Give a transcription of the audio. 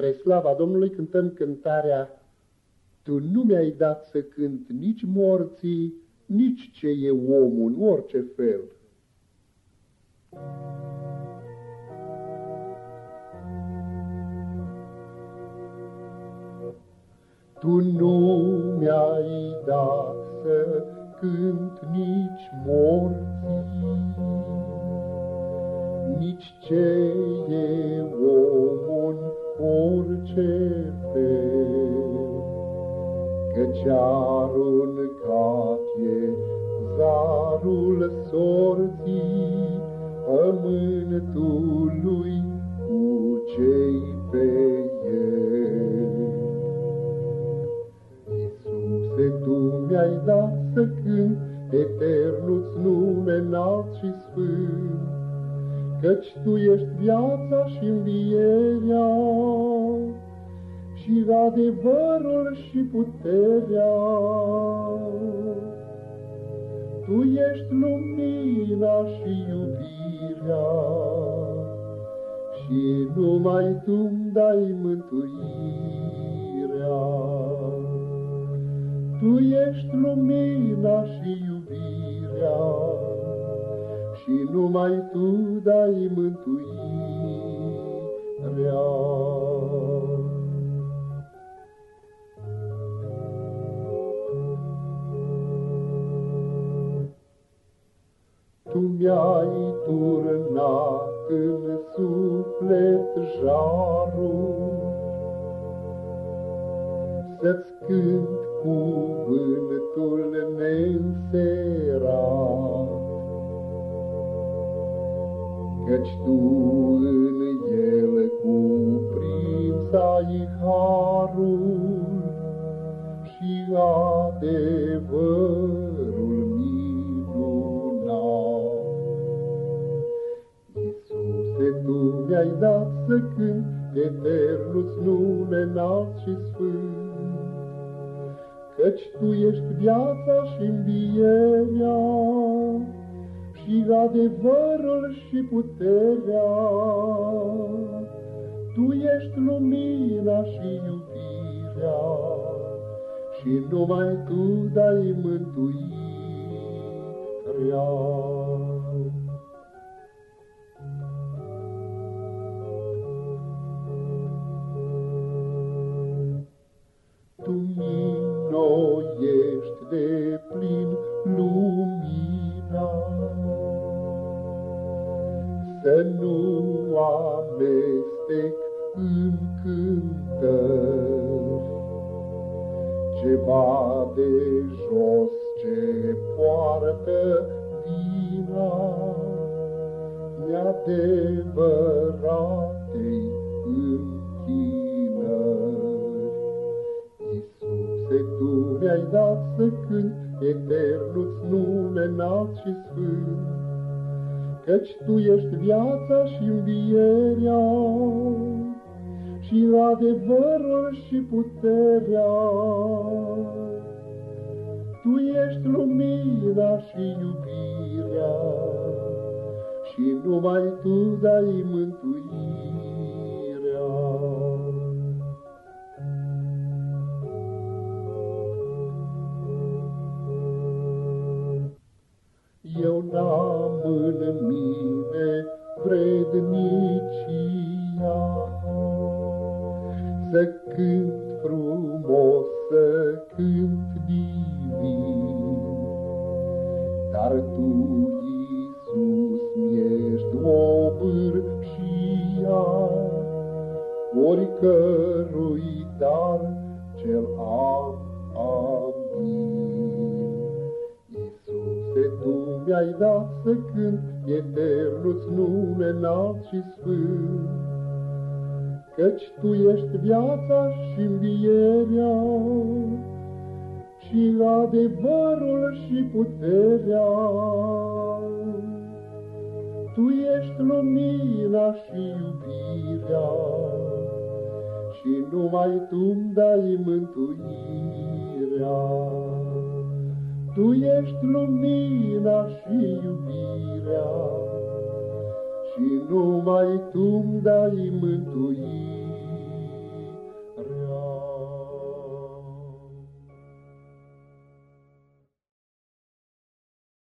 Spre slava Domnului cântăm cântarea Tu nu mi-ai dat să cânt nici morții, nici ce e omul, în orice fel. Tu nu mi-ai dat să cânt nici morții, nici ce e omul orice fel, Căci aruncat e zarul sorții pământului cu cei pe el. Iisuse, Tu mi-ai dat să cânt eternul-ți nume înalt și sfânt, Căci Tu ești viața și învierea, și adevărul și puterea. Tu ești lumina și iubirea, și numai Tu-mi dai mântuirea. Tu ești lumina și iubirea, și numai Tu dai mântuirea. Tu mi-ai turnat în suflet jarul, Să-ți cânt cuvântul neînserat, Căci Tu în el cuprins ai harul și adevărul minunat. Iisuse, Tu mi-ai dat să cânt eternul nume înalt și sfânt, Căci Tu ești viața și învierea, și adevărul și puterea. Tu ești lumina și iubirea și numai Tu dai mântuirea. Să nu amestec în cântări ceva de jos ce poartă vina neadevăratei închinări. Iisuse, Tu mi-ai dat să cânt eternul-ți nume înalt și sfânt, Căci Tu ești viața și învierea, și adevărul și puterea. Tu ești lumina și iubirea, și numai Tu dai mântuirea. Eu n-am în mine vrednicia. Să cânt frumos, să cânt divin, Dar Tu, Iisus, mi-ești o bârșia, Oricărui dar cel am, mi-ai dat să cânt eternul-ți nume înalt și sfânt, Căci Tu ești viața și învierea, și adevărul și puterea. Tu ești lumina și iubirea, și numai Tu-mi dai mântuirea. Tu ești lumina și iubirea, Și numai Tu-mi dai mântuirea.